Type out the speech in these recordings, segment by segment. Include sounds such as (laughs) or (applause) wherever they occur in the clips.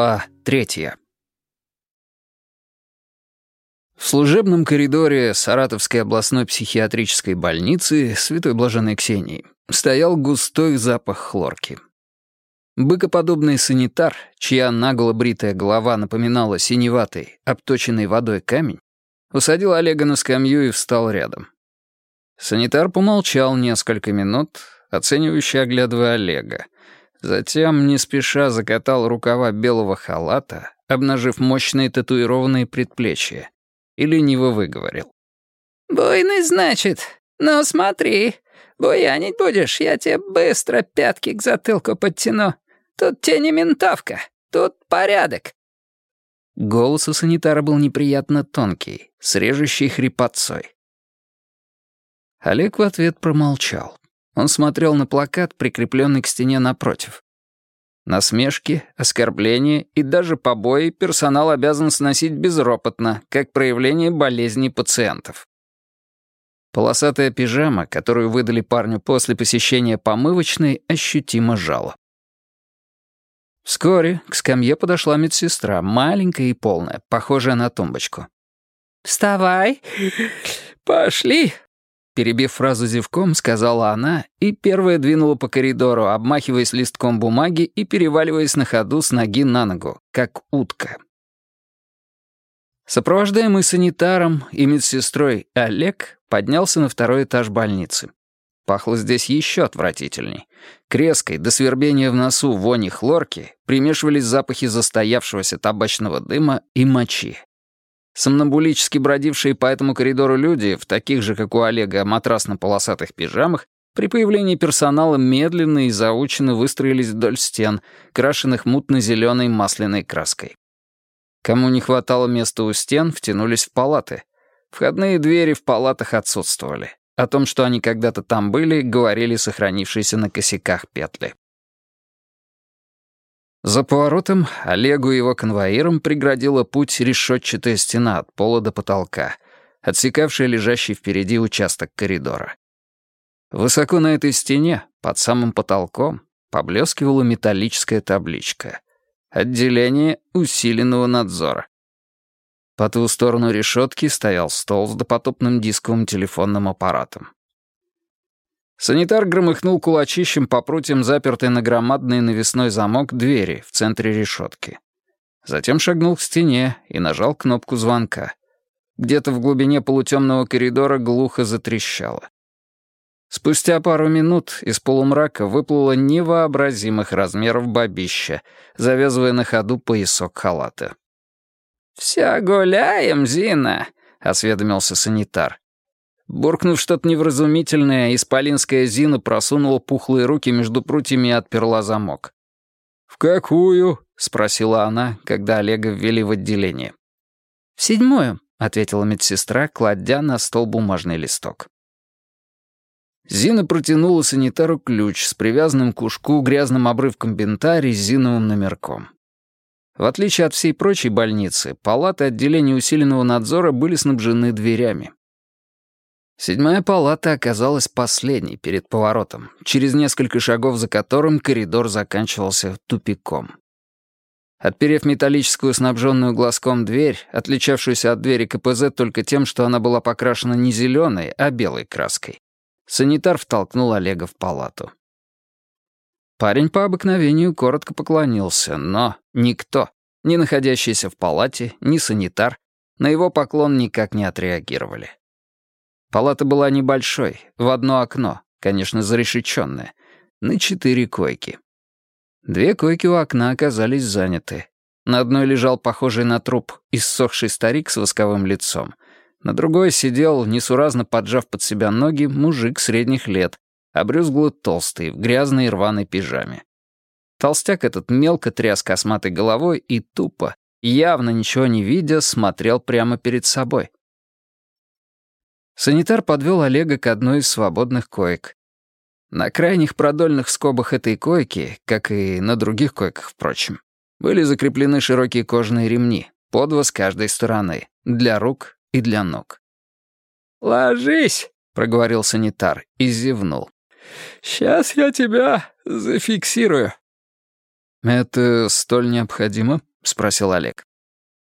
Глава третья. В служебном коридоре Саратовской областной психиатрической больницы Святой Блаженной Ксении стоял густой запах хлорки. Быкоподобный санитар, чья наголо бритая голова напоминала синеватый, обточенный водой камень, усадил Олега на скамью и встал рядом. Санитар помолчал несколько минут, оценивающе оглядывая Олега, Затем, не спеша, закатал рукава белого халата, обнажив мощные татуированные предплечья, и лениво выговорил. «Буйный, значит? Ну, смотри. Буянить будешь, я тебе быстро пятки к затылку подтяну. Тут тебе не ментовка, тут порядок». Голос у санитара был неприятно тонкий, с режущей хрипотцой. Олег в ответ промолчал. Он смотрел на плакат, прикрепленный к стене напротив. Насмешки, оскорбления и даже побои персонал обязан сносить безропотно, как проявление болезни пациентов. Полосатая пижама, которую выдали парню после посещения помывочной, ощутимо жала. Вскоре к скамье подошла медсестра, маленькая и полная, похожая на тумбочку. «Вставай! Пошли!» Перебив фразу зевком, сказала она и первая двинула по коридору, обмахиваясь листком бумаги и переваливаясь на ходу с ноги на ногу, как утка. Сопровождаемый санитаром и медсестрой Олег поднялся на второй этаж больницы. Пахло здесь еще отвратительней. К резкой, до свербения в носу вони хлорки примешивались запахи застоявшегося табачного дыма и мочи. Сомнамбулически бродившие по этому коридору люди, в таких же, как у Олега, матрасно-полосатых пижамах, при появлении персонала медленно и заученно выстроились вдоль стен, крашенных мутно-зеленой масляной краской. Кому не хватало места у стен, втянулись в палаты. Входные двери в палатах отсутствовали. О том, что они когда-то там были, говорили сохранившиеся на косяках петли. За поворотом Олегу и его конвоирам преградила путь решетчатая стена от пола до потолка, отсекавшая лежащий впереди участок коридора. Высоко на этой стене, под самым потолком, поблескивала металлическая табличка. «Отделение усиленного надзора». По ту сторону решетки стоял стол с допотопным дисковым телефонным аппаратом. Санитар громыхнул кулачищем по прутьям, запертой на громадный навесной замок двери в центре решетки. Затем шагнул к стене и нажал кнопку звонка. Где-то в глубине полутемного коридора глухо затрещало. Спустя пару минут из полумрака выплыло невообразимых размеров бабища, завязывая на ходу поясок халата. «Вся гуляем, Зина», — осведомился санитар. Буркнув что-то невразумительное, исполинская Зина просунула пухлые руки между прутьями и отперла замок. «В какую?» — спросила она, когда Олега ввели в отделение. «В седьмую», — ответила медсестра, кладя на стол бумажный листок. Зина протянула санитару ключ с привязанным к ушку грязным обрывком бинта резиновым номерком. В отличие от всей прочей больницы, палаты отделения усиленного надзора были снабжены дверями. Седьмая палата оказалась последней перед поворотом, через несколько шагов за которым коридор заканчивался тупиком. Отперев металлическую снабженную глазком дверь, отличавшуюся от двери КПЗ только тем, что она была покрашена не зеленой, а белой краской, санитар втолкнул Олега в палату. Парень по обыкновению коротко поклонился, но никто, ни находящийся в палате, ни санитар, на его поклон никак не отреагировали. Палата была небольшой, в одно окно, конечно, зарешеченное, на четыре койки. Две койки у окна оказались заняты. На одной лежал похожий на труп иссохший старик с восковым лицом. На другой сидел, несуразно поджав под себя ноги, мужик средних лет, обрюзгло толстый, в грязной и рваной пижаме. Толстяк этот мелко тряс косматой головой и тупо, явно ничего не видя, смотрел прямо перед собой. Санитар подвел Олега к одной из свободных коек. На крайних продольных скобах этой койки, как и на других койках, впрочем, были закреплены широкие кожаные ремни, по два с каждой стороны, для рук и для ног. «Ложись», — проговорил санитар и зевнул. «Сейчас я тебя зафиксирую». «Это столь необходимо?» — спросил Олег.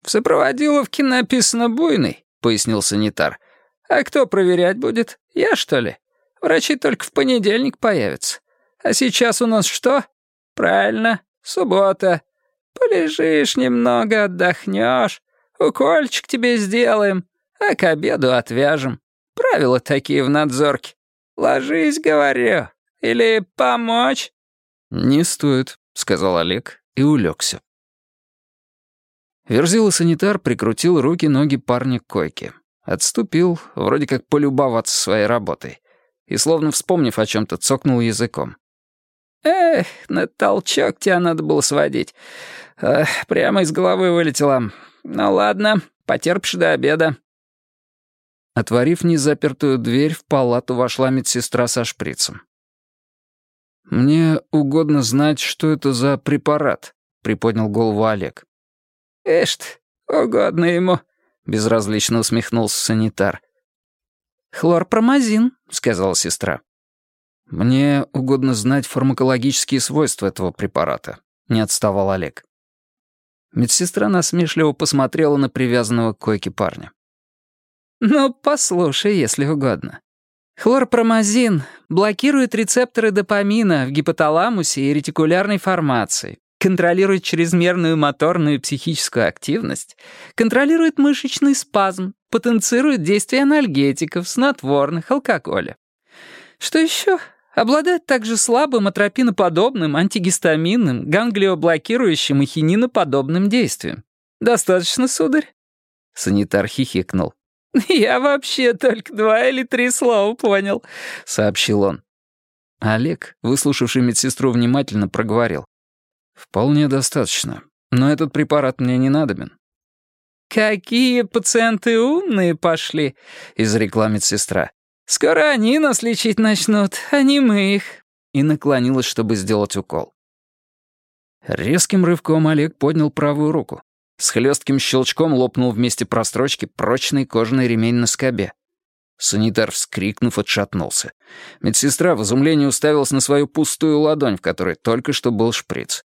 «В сопроводиловке написано «буйный», — пояснил санитар. «А кто проверять будет? Я, что ли? Врачи только в понедельник появятся. А сейчас у нас что? Правильно, суббота. Полежишь немного, отдохнешь. Укольчик тебе сделаем, а к обеду отвяжем. Правила такие в надзорке. Ложись, говорю. Или помочь?» «Не стоит», — сказал Олег и улегся. Верзила санитар прикрутил руки-ноги парня к койке. Отступил, вроде как полюбоваться своей работой. И, словно вспомнив о чем-то, цокнул языком. «Эх, на толчок тебя надо было сводить. Эх, прямо из головы вылетело. Ну ладно, потерпишь до обеда». Отворив незапертую дверь, в палату вошла медсестра со шприцем. «Мне угодно знать, что это за препарат», — приподнял голову Олег. «Эш ты, угодно ему», — безразлично усмехнулся санитар. «Хлорпромазин», — сказала сестра. «Мне угодно знать фармакологические свойства этого препарата», — не отставал Олег. Медсестра насмешливо посмотрела на привязанного к койке парня. «Ну, послушай, если угодно. Хлорпромазин блокирует рецепторы допамина в гипоталамусе и ретикулярной формации, контролирует чрезмерную моторную и психическую активность, контролирует мышечный спазм, потенцирует действие анальгетиков, снотворных, алкоголя. Что еще? Обладает также слабым атропиноподобным, антигистаминным, ганглиоблокирующим и хининоподобным действием. Достаточно, сударь?» Санитар хихикнул. (laughs) «Я вообще только два или три слова понял», — сообщил он. Олег, выслушавший медсестру внимательно, проговорил. «Вполне достаточно. Но этот препарат мне не надобен». «Какие пациенты умные пошли», — изрекла медсестра. «Скоро они нас лечить начнут, а не мы их». И наклонилась, чтобы сделать укол. Резким рывком Олег поднял правую руку. С хлестким щелчком лопнул вместе прострочки прочный кожаный ремень на скобе. Санитар, вскрикнув, отшатнулся. Медсестра в изумлении уставилась на свою пустую ладонь, в которой только что был шприц.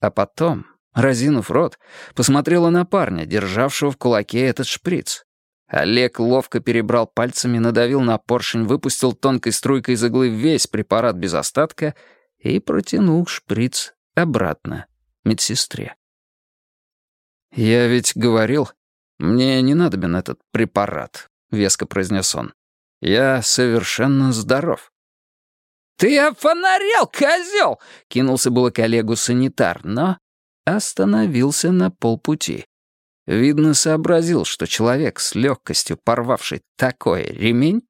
А потом, разинув рот, посмотрела на парня, державшего в кулаке этот шприц. Олег ловко перебрал пальцами, надавил на поршень, выпустил тонкой струйкой из иглы весь препарат без остатка и протянул шприц обратно медсестре. «Я ведь говорил, мне не надобен этот препарат», — веско произнес он. «Я совершенно здоров». «Ты офонарел, козел!» — кинулся было коллегу санитар, но остановился на полпути. Видно, сообразил, что человек с легкостью порвавший такой ремень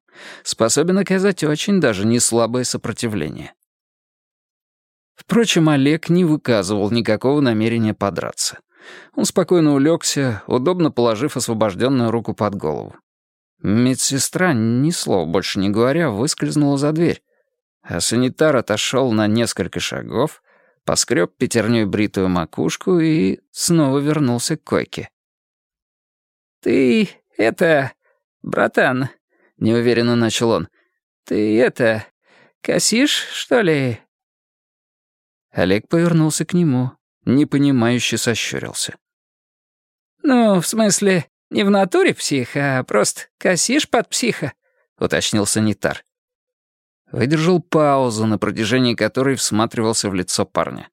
способен оказать очень даже не слабое сопротивление. Впрочем, Олег не выказывал никакого намерения подраться. Он спокойно улегся, удобно положив освобожденную руку под голову. Медсестра, ни слова больше не говоря, выскользнула за дверь, а санитар отошел на несколько шагов, поскреб пятерней бритую макушку и снова вернулся к койке. «Ты это... братан», — неуверенно начал он, — «ты это... косишь, что ли?» Олег повернулся к нему, непонимающе сощурился. «Ну, в смысле, не в натуре псих, а просто косишь под психа», — уточнил санитар. Выдержал паузу, на протяжении которой всматривался в лицо парня.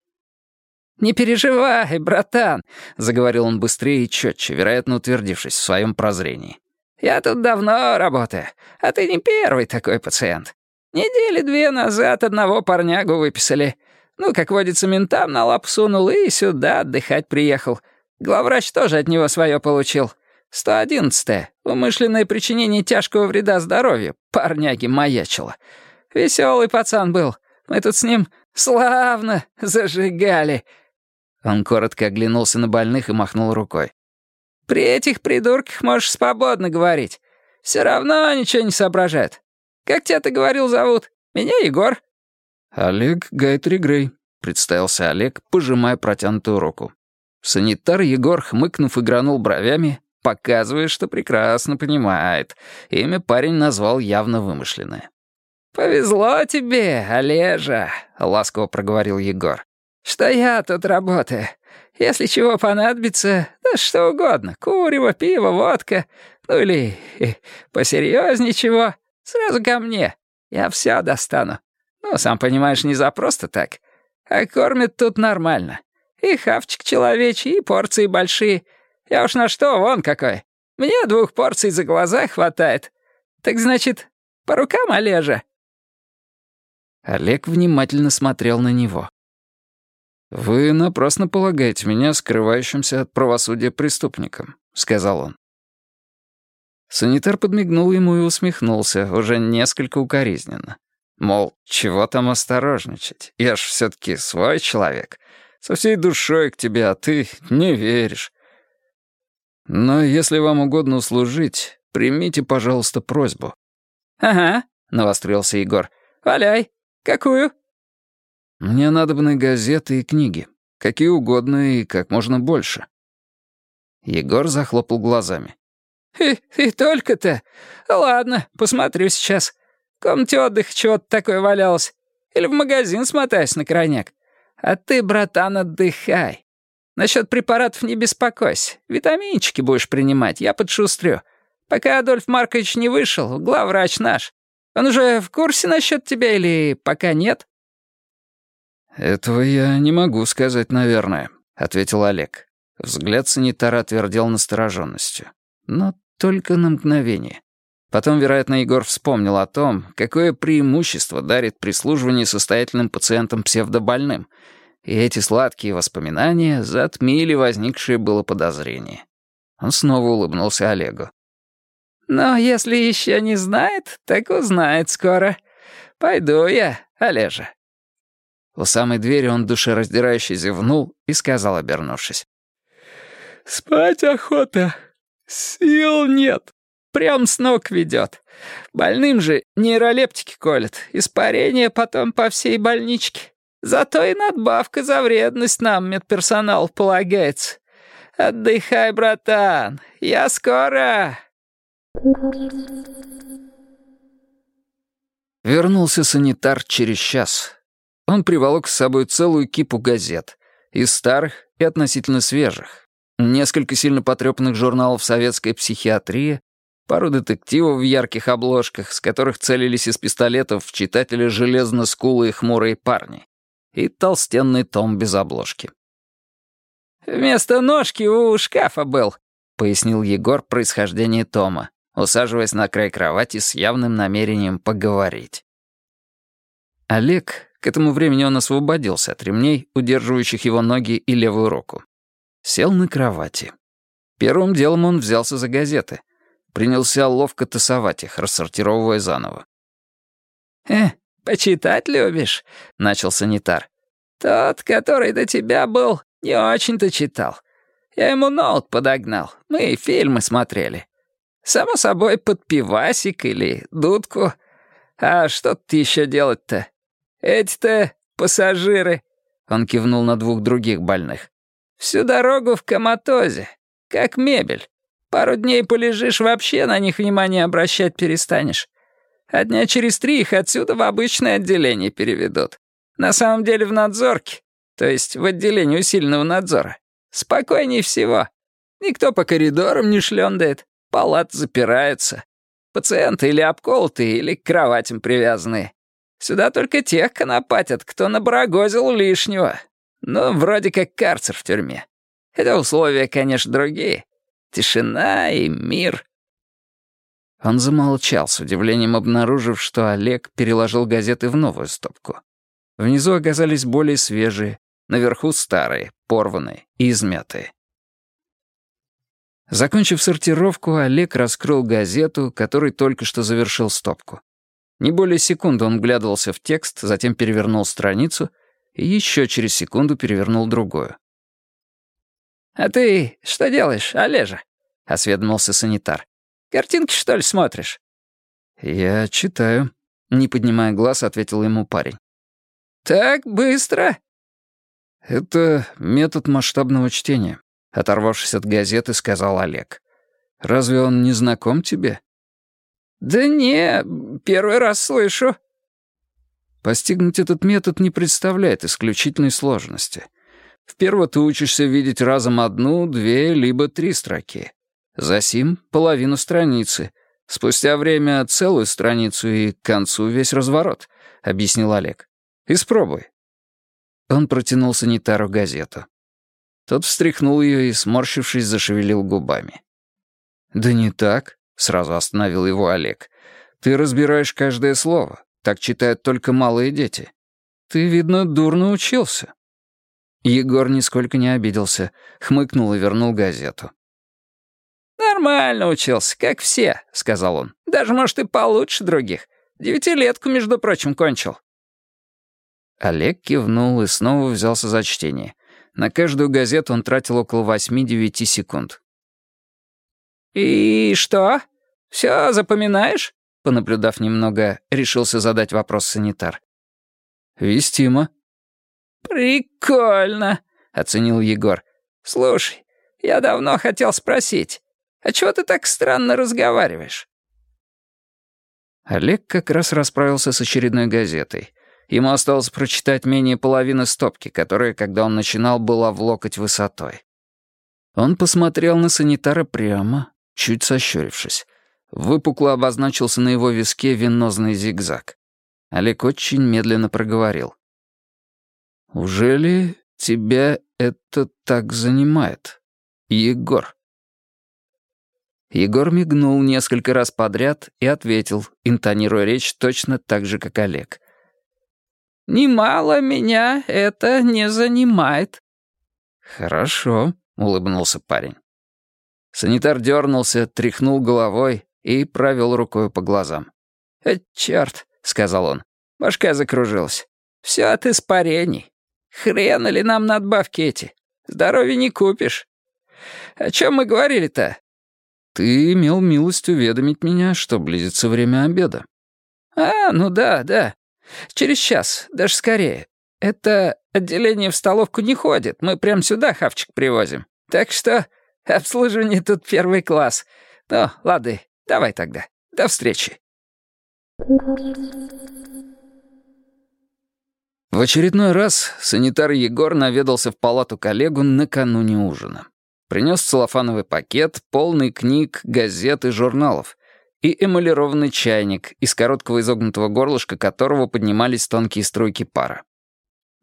«Не переживай, братан», — заговорил он быстрее и четче, вероятно, утвердившись в своем прозрении. «Я тут давно работаю, а ты не первый такой пациент. Недели две назад одного парнягу выписали. Ну, как водится, ментам на лап сунул и сюда отдыхать приехал. Главврач тоже от него свое получил. 111-е. Умышленное причинение тяжкого вреда здоровью. Парняги маячило. Веселый пацан был. Мы тут с ним славно зажигали». Он коротко оглянулся на больных и махнул рукой. «При этих придурках можешь свободно говорить. Все равно ничего не соображают. Как тебя ты говорил зовут? Меня Егор. «Олег Гайтри Грей», — представился Олег, пожимая протянутую руку. Санитар Егор, хмыкнув, игранул бровями, показывая, что прекрасно понимает. Имя парень назвал явно вымышленное. «Повезло тебе, Олежа», — ласково проговорил Егор. что я тут работаю. Если чего понадобится, да что угодно, курево, пиво, водка, ну или э, посерьезнее чего, сразу ко мне. Я все достану. Ну, сам понимаешь, не за просто так. А кормят тут нормально. И хавчик человечий, и порции большие. Я уж на что, вон какой. Мне двух порций за глаза хватает. Так значит, по рукам, Олежа?» Олег внимательно смотрел на него. «Вы напрасно полагаете меня скрывающимся от правосудия преступником», — сказал он. Санитар подмигнул ему и усмехнулся, уже несколько укоризненно. Мол, чего там осторожничать? Я ж все-таки свой человек. Со всей душой к тебе, а ты не веришь. Но если вам угодно услужить, примите, пожалуйста, просьбу. «Ага», — навострился Егор. «Валяй. Какую?» «Мне надобны газеты и книги. Какие угодно и как можно больше». Егор захлопал глазами. «И, и только-то? Ладно, посмотрю сейчас. В комнате отдыха чего-то такое валялось. Или в магазин смотаюсь на крайняк. А ты, братан, отдыхай. Насчет препаратов не беспокойся. Витаминчики будешь принимать, я подшустрю. Пока Адольф Маркович не вышел, главврач наш. Он уже в курсе насчет тебя или пока нет?» «Этого я не могу сказать, наверное», — ответил Олег. Взгляд санитара отвердел настороженностью. Но только на мгновение. Потом, вероятно, Егор вспомнил о том, какое преимущество дарит прислуживание состоятельным пациентам-псевдобольным, и эти сладкие воспоминания затмили возникшее было подозрение. Он снова улыбнулся Олегу. «Но если еще не знает, так узнает скоро. Пойду я, Олежа». У самой двери он душераздирающе зевнул и сказал, обернувшись. «Спать охота. Сил нет. Прям с ног ведет. Больным же нейролептики колят. Испарение потом по всей больничке. Зато и надбавка за вредность нам, медперсонал, полагается. Отдыхай, братан. Я скоро. Вернулся санитар через час. Он приволок с собой целую кипу газет. Из старых и относительно свежих. Несколько сильно потрепанных журналов советской психиатрии, пару детективов в ярких обложках, с которых целились из пистолетов в читателя железно-скулые хмурые парни, и толстенный том без обложки. «Вместо ножки у шкафа был», — пояснил Егор происхождение тома, усаживаясь на край кровати с явным намерением поговорить. Олег, к этому времени он освободился от ремней, удерживающих его ноги и левую руку. Сел на кровати. Первым делом он взялся за газеты — Принялся ловко тасовать их, рассортировывая заново. «Э, почитать любишь?» — начал санитар. «Тот, который до тебя был, не очень-то читал. Я ему ноут подогнал, мы фильмы смотрели. Само собой, под пивасик или дудку. А что тут еще делать-то? Эти-то пассажиры...» Он кивнул на двух других больных. «Всю дорогу в коматозе, как мебель. Пару дней полежишь, вообще на них внимание обращать перестанешь. А дня через три их отсюда в обычное отделение переведут. На самом деле в надзорке, то есть в отделении усиленного надзора. Спокойней всего. Никто по коридорам не шлендает, палаты запираются. Пациенты или обколотые, или к кроватям привязанные. Сюда только тех конопатят, кто набрагозил лишнего. Ну, вроде как карцер в тюрьме. Хотя условия, конечно, другие. Тишина и мир». Он замолчал, с удивлением обнаружив, что Олег переложил газеты в новую стопку. Внизу оказались более свежие, наверху старые, порванные и измятые. Закончив сортировку, Олег раскрыл газету, который только что завершил стопку. Не более секунды он вглядывался в текст, затем перевернул страницу и еще через секунду перевернул другую. «А ты что делаешь, Олежа?» — осведомился санитар. «Картинки, что ли, смотришь?» «Я читаю», — не поднимая глаз, ответил ему парень. «Так быстро?» «Это метод масштабного чтения», — оторвавшись от газеты, сказал Олег. «Разве он не знаком тебе?» «Да не, первый раз слышу». Постигнуть этот метод не представляет исключительной сложности. Вперво ты учишься видеть разом одну, две, либо три строки. Засим — половину страницы. Спустя время целую страницу и к концу весь разворот, — объяснил Олег. Испробуй. Он протянул санитару газету. Тот встряхнул ее и, сморщившись, зашевелил губами. «Да не так», — сразу остановил его Олег. «Ты разбираешь каждое слово. Так читают только малые дети. Ты, видно, дурно учился». Егор нисколько не обиделся, хмыкнул и вернул газету. «Нормально учился, как все», — сказал он. «Даже, может, и получше других. Девятилетку, между прочим, кончил». Олег кивнул и снова взялся за чтение. На каждую газету он тратил около восьми-девяти секунд. «И что? Все запоминаешь?» Понаблюдав немного, решился задать вопрос санитар. «Вестимо». «Прикольно», — оценил Егор. «Слушай, я давно хотел спросить, а чего ты так странно разговариваешь?» Олег как раз расправился с очередной газетой. Ему осталось прочитать менее половины стопки, которая, когда он начинал, была в локоть высотой. Он посмотрел на санитара прямо, чуть сощурившись. Выпукло обозначился на его виске венозный зигзаг. Олег очень медленно проговорил. «Ужели тебя это так занимает, Егор?» Егор мигнул несколько раз подряд и ответил, интонируя речь точно так же, как Олег. «Немало меня это не занимает». «Хорошо», — улыбнулся парень. Санитар дернулся, тряхнул головой и провел рукой по глазам. «Э, «Черт», — сказал он, — башка закружилась. «Все от испарений. Хрена ли нам надбавки эти? Здоровья не купишь. О чем мы говорили-то?» «Ты имел милость уведомить меня, что близится время обеда». «А, ну да, да. Через час, даже скорее. Это отделение в столовку не ходит, мы прям сюда хавчик привозим. Так что Обслуживание тут первый класс. Ну, ладно, давай тогда. До встречи. В очередной раз санитар Егор наведался в палату коллегу накануне ужина. Принес целлофановый пакет, полный книг, газет и журналов, и эмалированный чайник, из короткого изогнутого горлышка которого поднимались тонкие струйки пара.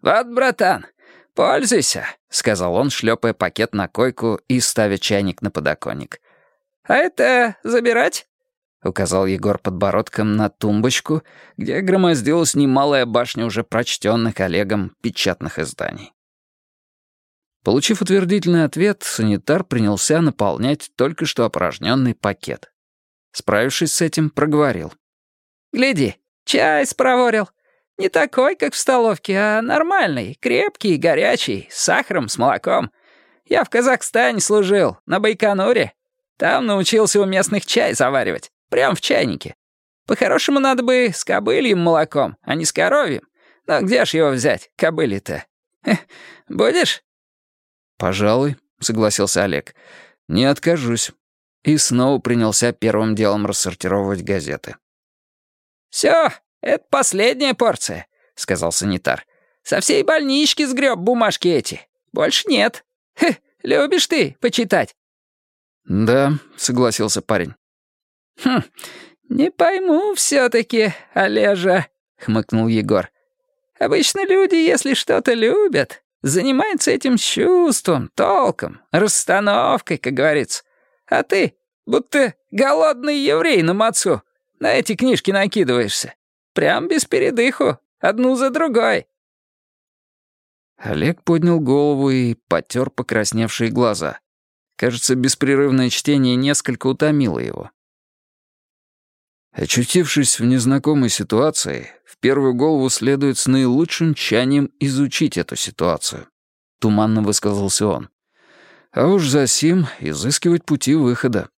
«Вот, братан, «Пользуйся», — сказал он, шлепая пакет на койку и ставя чайник на подоконник. «А это забирать?» — указал Егор подбородком на тумбочку, где громоздилась немалая башня уже прочтенных Олегом печатных изданий. Получив утвердительный ответ, санитар принялся наполнять только что опорожненный пакет. Справившись с этим, проговорил. «Гляди, чай спроворил. Не такой, как в столовке, а нормальный, крепкий, горячий, с сахаром, с молоком. Я в Казахстане служил, на Байконуре. Там научился у местных чай заваривать, прямо в чайнике. По-хорошему надо бы с кобыльем молоком, а не с коровьем. Но где ж его взять, кобыли-то? Будешь?» «Пожалуй», — согласился Олег. «Не откажусь». И снова принялся первым делом рассортировывать газеты. «Все, «Это последняя порция», — сказал санитар. «Со всей больнички сгреб бумажки эти. Больше нет. Хе, любишь ты почитать?» «Да», — согласился парень. «Хм, не пойму все-таки, Олежа», — хмыкнул Егор. «Обычно люди, если что-то любят, занимаются этим чувством, толком, расстановкой, как говорится. А ты, будто голодный еврей на мацу, на эти книжки накидываешься. Прям без передыху, одну за другой». Олег поднял голову и потер покрасневшие глаза. Кажется, беспрерывное чтение несколько утомило его. Очутившись в незнакомой ситуации, в первую голову следует с наилучшим тщанием изучить эту ситуацию. Туманно высказался он. А уж за сим изыскивать пути выхода.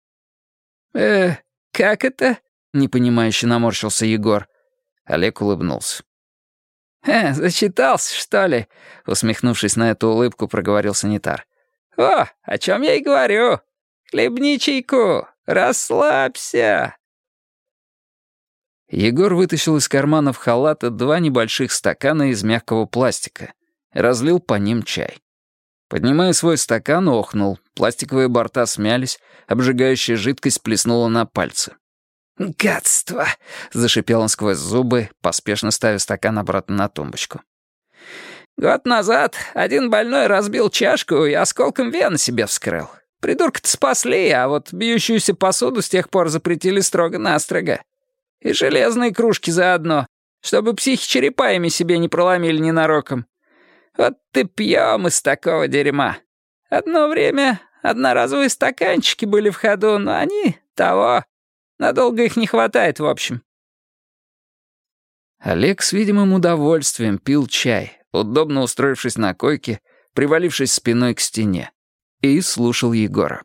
«Э, как это?» — непонимающе наморщился Егор. Олег улыбнулся. «Э, зачитался, что ли?» — усмехнувшись на эту улыбку, проговорил санитар. «О, о чем я и говорю. Хлебни чайку, расслабься». Егор вытащил из карманов халата два небольших стакана из мягкого пластика. Разлил по ним чай. Поднимая свой стакан, охнул. Пластиковые борта смялись, обжигающая жидкость плеснула на пальцы. «Гадство!» — зашипел он сквозь зубы, поспешно ставя стакан обратно на тумбочку. «Год назад один больной разбил чашку и осколком вены себе вскрыл. Придурка-то спасли, а вот бьющуюся посуду с тех пор запретили строго-настрого. И железные кружки заодно, чтобы психи черепаями себе не проломили ненароком. Вот ты пьем из такого дерьма. Одно время одноразовые стаканчики были в ходу, но они того. Надолго их не хватает, в общем. Олег с видимым удовольствием пил чай, удобно устроившись на койке, привалившись спиной к стене, и слушал Егора.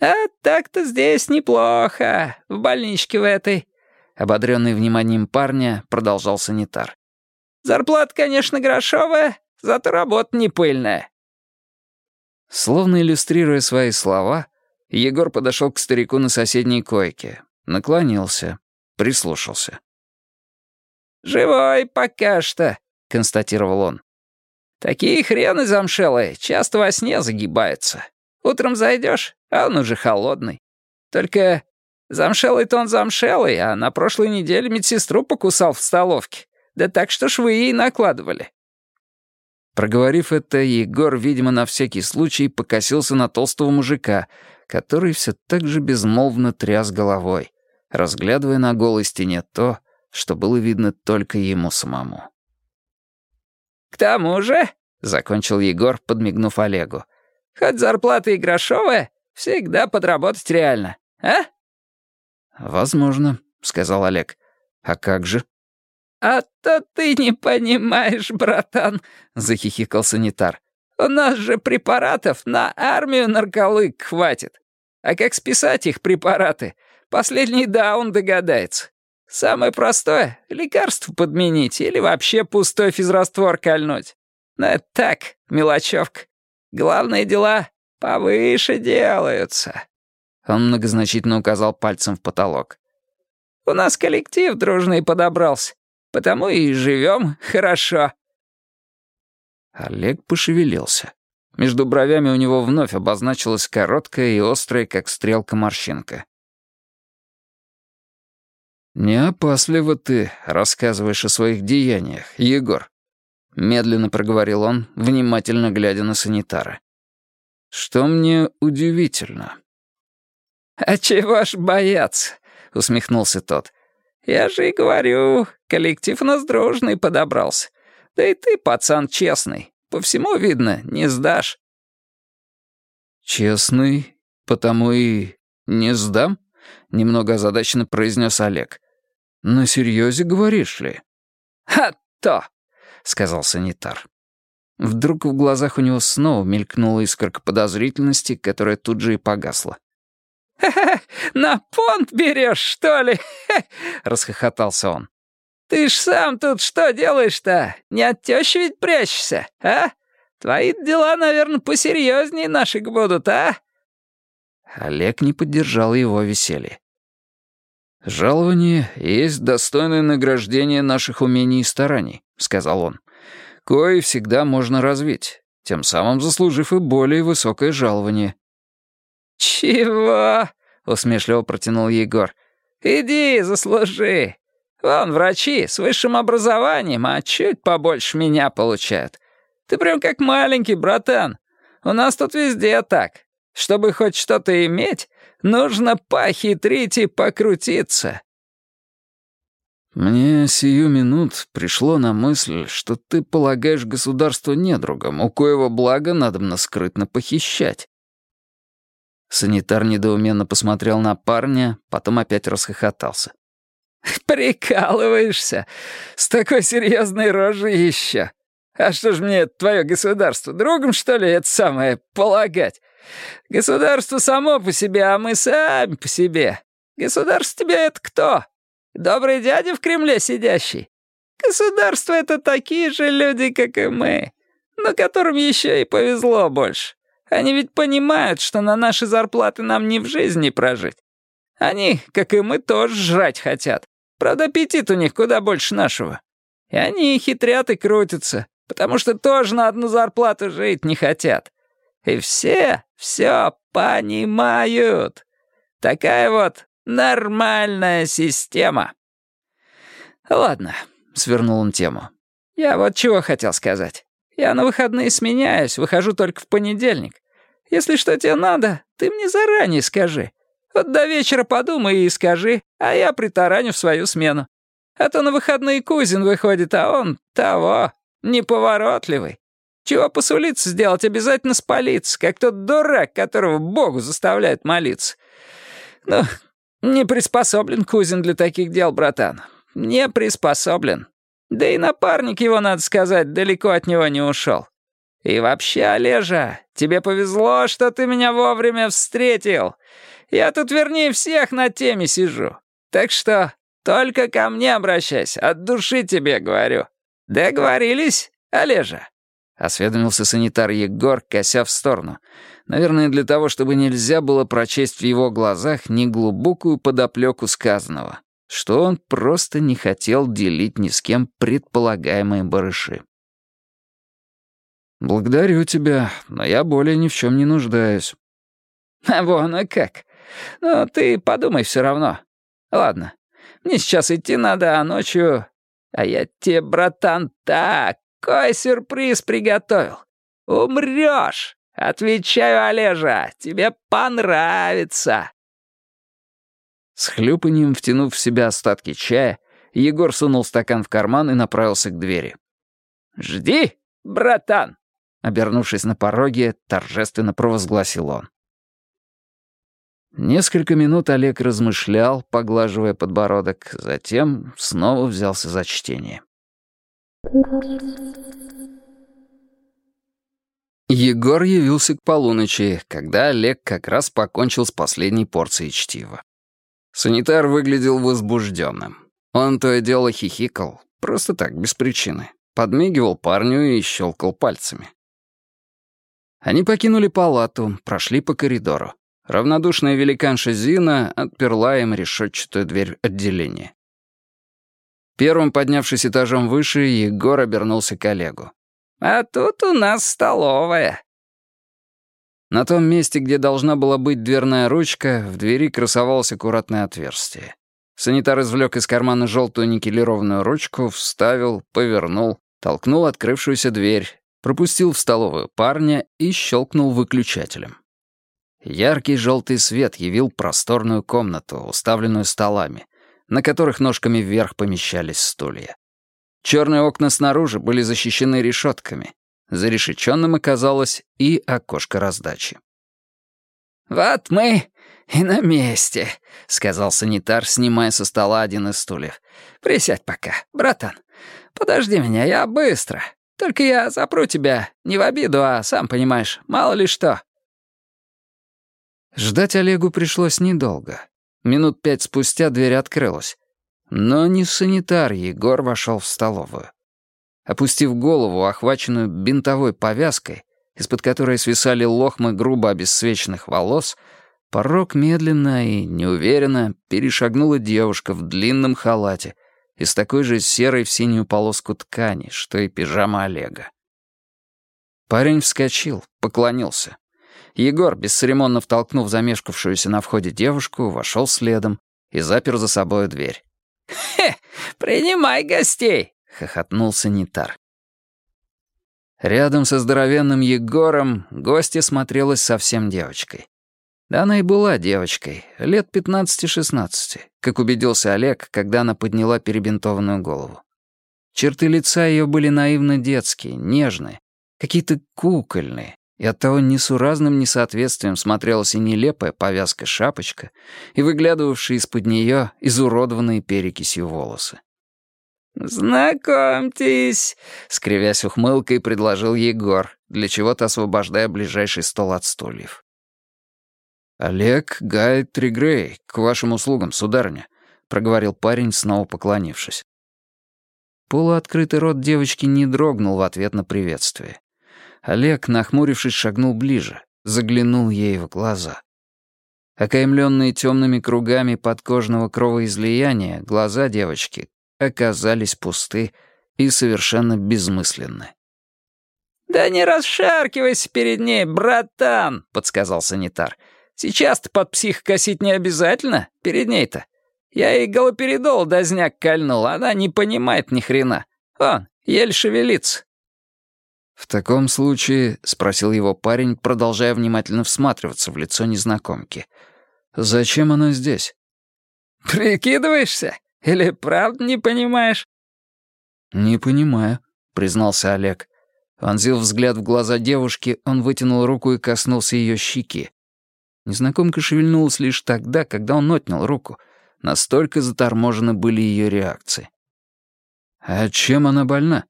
«А так-то здесь неплохо, в больничке в этой», — ободренный вниманием парня продолжал санитар. «Зарплата, конечно, грошовая, зато работа не пыльная». Словно иллюстрируя свои слова, Егор подошел к старику на соседней койке, наклонился, прислушался. «Живой пока что», — констатировал он. «Такие хрены замшелые часто во сне загибаются. Утром зайдешь, а он уже холодный. Только замшелый-то он замшелый, а на прошлой неделе медсестру покусал в столовке. Да так что швы ей накладывали». Проговорив это, Егор, видимо, на всякий случай покосился на толстого мужика, который все так же безмолвно тряс головой, разглядывая на голой стене то, что было видно только ему самому. «К тому же», — закончил Егор, подмигнув Олегу, «хоть зарплата и грошовая, всегда подработать реально, а?» «Возможно», — сказал Олег. «А как же?» «А то ты не понимаешь, братан», — захихикал санитар. «У нас же препаратов на армию нарколык хватит. А как списать их препараты? Последний даун догадается. Самое простое — лекарство подменить или вообще пустой физраствор кольнуть. Но это так, мелочевка. Главные дела повыше делаются». Он многозначительно указал пальцем в потолок. «У нас коллектив дружный подобрался, потому и живем хорошо». Олег пошевелился. Между бровями у него вновь обозначилась короткая и острая, как стрелка, морщинка. «Не опасливо ты рассказываешь о своих деяниях, Егор», — медленно проговорил он, внимательно глядя на санитара. «Что мне удивительно». «А чего ж бояться?» — усмехнулся тот. «Я же и говорю, коллектив у нас дружный подобрался. Да и ты, пацан, честный. По всему видно, не сдашь». «Честный, потому и не сдам?» — немного озадаченно произнес Олег. «На серьезе говоришь ли?» «А то!» — сказал санитар. Вдруг в глазах у него снова мелькнула искорка подозрительности, которая тут же и погасла. «Ха-ха, (laughs) на понт берешь, что ли?» (laughs) — расхохотался он. «Ты ж сам тут что делаешь-то? Не от тещи ведь прячешься, а? Твои дела, наверное, посерьезнее наших будут, а?» Олег не поддержал его веселье. «Жалование есть достойное награждение наших умений и стараний», — сказал он. «Кое всегда можно развить, тем самым заслужив и более высокое жалование». «Чего?» — усмешливо протянул Егор. «Иди, заслужи. Вон врачи с высшим образованием, а чуть побольше меня получают. Ты прям как маленький, братан. У нас тут везде так. Чтобы хоть что-то иметь, нужно похитрить и покрутиться». «Мне сию минут пришло на мысль, что ты полагаешь государство недругом, у коего блага надобно скрытно похищать». Санитар недоуменно посмотрел на парня, потом опять расхохотался. «Прикалываешься? С такой серьезной рожей еще. А что ж мне твое государство, другом, что ли, это самое полагать? Государство само по себе, а мы сами по себе. Государство тебе это кто? Добрый дядя в Кремле сидящий? Государство — это такие же люди, как и мы, но которым еще и повезло больше. Они ведь понимают, что на наши зарплаты нам ни в жизни прожить. Они, как и мы, тоже жрать хотят. Правда, аппетит у них куда больше нашего. И они хитрят и крутятся, потому что тоже на одну зарплату жить не хотят. И все все понимают. Такая вот нормальная система. Ладно, свернул он тему. Я вот чего хотел сказать. Я на выходные сменяюсь, выхожу только в понедельник. Если что тебе надо, ты мне заранее скажи. Вот до вечера подумай и скажи, а я притараню в свою смену. А то на выходные Кузин выходит, а он того, неповоротливый. Чего посулиться сделать, обязательно спалиться, как тот дурак, которого Богу заставляет молиться. Ну, не приспособлен Кузин для таких дел, братан. Не приспособлен. Да и напарник его, надо сказать, далеко от него не ушел. И вообще, Олежа, тебе повезло, что ты меня вовремя встретил. Я тут вернее всех на теме сижу. Так что только ко мне обращайся, от души тебе говорю. Договорились, Олежа?» Осведомился санитар Егор, кося в сторону. Наверное, для того, чтобы нельзя было прочесть в его глазах неглубокую подоплеку сказанного, что он просто не хотел делить ни с кем предполагаемые барыши. «Благодарю тебя, но я более ни в чем не нуждаюсь». «А вон, а как? Ну, ты подумай все равно. Ладно, мне сейчас идти надо, а ночью... А я тебе, братан, такой сюрприз приготовил. Умрешь! Отвечаю, Олежа, тебе понравится!» С хлюпанием, втянув в себя остатки чая, Егор сунул стакан в карман и направился к двери. «Жди, братан!» Обернувшись на пороге, торжественно провозгласил он. Несколько минут Олег размышлял, поглаживая подбородок, затем снова взялся за чтение. Егор явился к полуночи, когда Олег как раз покончил с последней порцией чтива. Санитар выглядел возбужденным. Он то и дело хихикал, просто так, без причины. Подмигивал парню и щелкал пальцами. Они покинули палату, прошли по коридору. Равнодушная великанша Зина отперла им решетчатую дверь отделения. Первым поднявшись этажом выше, Егор обернулся к Олегу. «А тут у нас столовая». На том месте, где должна была быть дверная ручка, в двери красовалось аккуратное отверстие. Санитар извлек из кармана желтую никелированную ручку, вставил, повернул, толкнул открывшуюся дверь, пропустил в столовую парня и щелкнул выключателем. Яркий желтый свет явил просторную комнату, уставленную столами, на которых ножками вверх помещались стулья. Черные окна снаружи были защищены решетками. Зарешеченным оказалось и окошко раздачи. «Вот мы и на месте», — сказал санитар, снимая со стола один из стульев. «Присядь пока, братан. Подожди меня, я быстро. Только я запру тебя, не в обиду, а, сам понимаешь, мало ли что». Ждать Олегу пришлось недолго. Минут пять спустя дверь открылась. Но не санитар Егор вошел в столовую. Опустив голову, охваченную бинтовой повязкой, из-под которой свисали лохмы грубо обесцвеченных волос, порог медленно и неуверенно перешагнула девушка в длинном халате из такой же серой в синюю полоску ткани, что и пижама Олега. Парень вскочил, поклонился. Егор, бесцеремонно втолкнув замешкавшуюся на входе девушку, вошел следом и запер за собой дверь. «Хе, принимай гостей!» — хохотнул санитар. Рядом со здоровенным Егором гостья смотрелась совсем девочкой. Да она и была девочкой, лет 15-16, как убедился Олег, когда она подняла перебинтованную голову. Черты лица ее были наивно детские, нежные, какие-то кукольные, и оттого несуразным несоответствием смотрелась и нелепая повязка-шапочка, и выглядывавшие из-под нее изуродованные перекисью волосы. «Знакомьтесь», — скривясь ухмылкой, предложил Егор, для чего-то освобождая ближайший стол от стульев. «Олег Гай Тригрей, к вашим услугам, сударыня», — проговорил парень, снова поклонившись. Полуоткрытый рот девочки не дрогнул в ответ на приветствие. Олег, нахмурившись, шагнул ближе, заглянул ей в глаза. Окаймленные темными кругами подкожного кровоизлияния, глаза девочки оказались пусты и совершенно безмысленны. «Да не расшаркивайся перед ней, братан!» — подсказал санитар. «Сейчас-то под псих косить не обязательно, перед ней-то. Я ей галоперидол дозняк кольнул, она не понимает ни хрена. Он, еле шевелится». «В таком случае», — спросил его парень, продолжая внимательно всматриваться в лицо незнакомки, «зачем она здесь?» «Прикидываешься? Или правда не понимаешь?» «Не понимаю», — признался Олег. Вонзил взгляд в глаза девушки, он вытянул руку и коснулся ее щеки. Незнакомка шевельнулась лишь тогда, когда он отнял руку. Настолько заторможены были ее реакции. «А чем она больна?»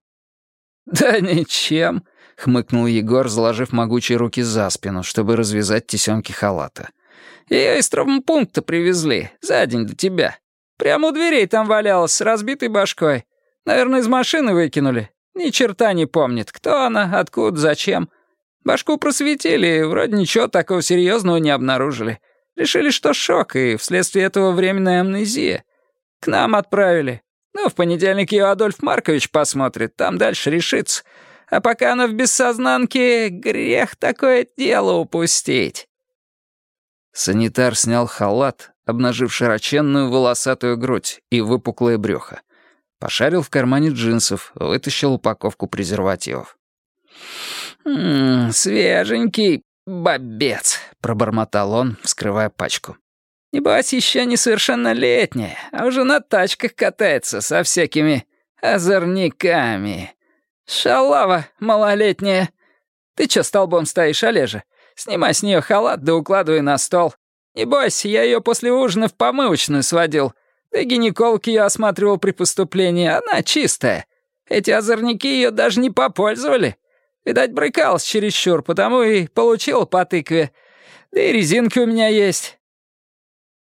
«Да ничем», — хмыкнул Егор, заложив могучие руки за спину, чтобы развязать тесемки халата. «Ее из травмпункта привезли, за день до тебя. Прямо у дверей там валялась с разбитой башкой. Наверное, из машины выкинули. Ни черта не помнит, кто она, откуда, зачем. Башку просветили, вроде ничего такого серьезного не обнаружили. Решили, что шок, и вследствие этого временная амнезия. К нам отправили. Ну, в понедельник ее Адольф Маркович посмотрит, там дальше решится. А пока она в бессознанке, грех такое дело упустить. Санитар снял халат, обнажив широченную волосатую грудь и выпуклое брюхо. Пошарил в кармане джинсов, вытащил упаковку презервативов. «Ммм, свеженький бобец», — пробормотал он, вскрывая пачку. «Небось, еще несовершеннолетняя, а уже на тачках катается со всякими озорниками. Шалава малолетняя. Ты че столбом стоишь, Олежа? Снимай с нее халат да укладывай на стол. Не бойся, я ее после ужина в помывочную сводил. Да гинеколог ее осматривал при поступлении, она чистая. Эти озорники ее даже не попользовали. Видать, брыкалась чересчур, потому и получил по тыкве. Да и резинки у меня есть».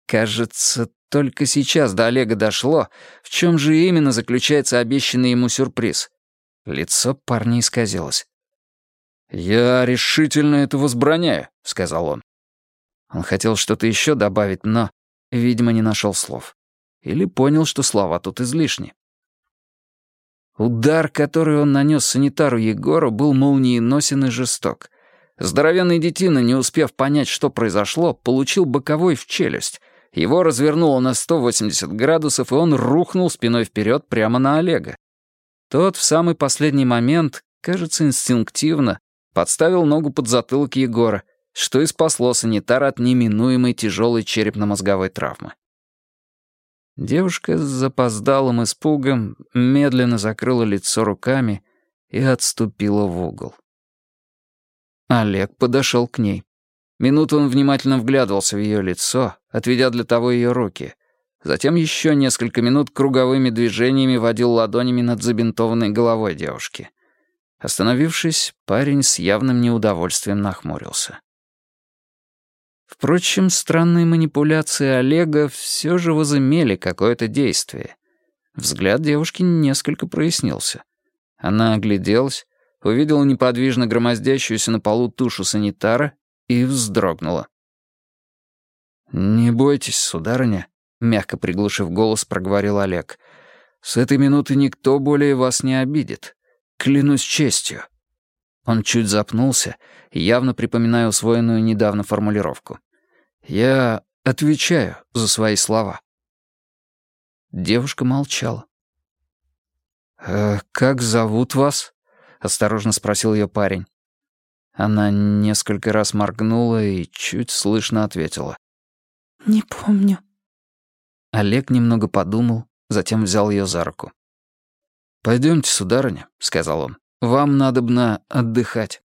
Кажется, только сейчас до Олега дошло, в чем же именно заключается обещанный ему сюрприз. Лицо парня исказилось. «Я решительно это возбраняю», — сказал он. Он хотел что-то еще добавить, но, видимо, не нашел слов. Или понял, что слова тут излишни. Удар, который он нанес санитару Егору, был молниеносен и жесток. Здоровенный детина, не успев понять, что произошло, получил боковой в челюсть. Его развернуло на 180 градусов, и он рухнул спиной вперед прямо на Олега. Тот в самый последний момент, кажется, инстинктивно, подставил ногу под затылок Егора, что и спасло санитара от неминуемой тяжелой черепно-мозговой травмы. Девушка с запоздалым испугом медленно закрыла лицо руками и отступила в угол. Олег подошел к ней. Минуту он внимательно вглядывался в ее лицо, отведя для того ее руки. Затем еще несколько минут круговыми движениями водил ладонями над забинтованной головой девушки. Остановившись, парень с явным неудовольствием нахмурился. Впрочем, странные манипуляции Олега все же возымели какое-то действие. Взгляд девушки несколько прояснился. Она огляделась, увидела неподвижно громоздящуюся на полу тушу санитара и вздрогнула. «Не бойтесь, сударыня», — мягко приглушив голос, проговорил Олег. «С этой минуты никто более вас не обидит. Клянусь честью». Он чуть запнулся, явно припоминая усвоенную недавно формулировку. «Я отвечаю за свои слова». Девушка молчала. «Э, «Как зовут вас?» — осторожно спросил ее парень. Она несколько раз моргнула и чуть слышно ответила. «Не помню». Олег немного подумал, затем взял ее за руку. «Пойдемте, сударыня», — сказал он. «Вам надобно отдыхать».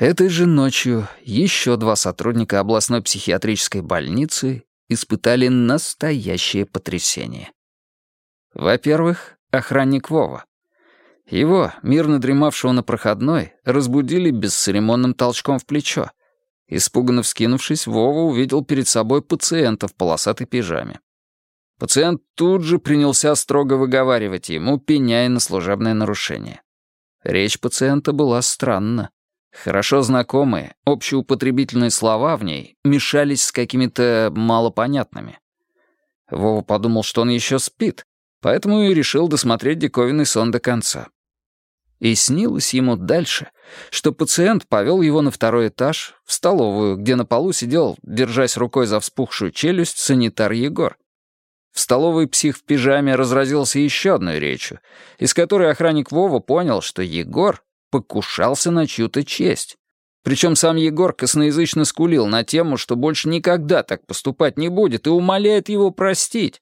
Этой же ночью еще два сотрудника областной психиатрической больницы испытали настоящее потрясение. Во-первых, охранник Вова. Его, мирно дремавшего на проходной, разбудили бесцеремонным толчком в плечо. Испуганно вскинувшись, Вова увидел перед собой пациента в полосатой пижаме. Пациент тут же принялся строго выговаривать ему, пеняя на служебное нарушение. Речь пациента была странна. Хорошо знакомые, общеупотребительные слова в ней мешались с какими-то малопонятными. Вова подумал, что он еще спит, поэтому и решил досмотреть диковинный сон до конца. И снилось ему дальше, что пациент повел его на второй этаж, в столовую, где на полу сидел, держась рукой за вспухшую челюсть, санитар Егор. В столовой псих в пижаме разразился еще одной речью, из которой охранник Вова понял, что Егор покушался на чью-то честь. Причем сам Егор косноязычно скулил на тему, что больше никогда так поступать не будет, и умоляет его простить.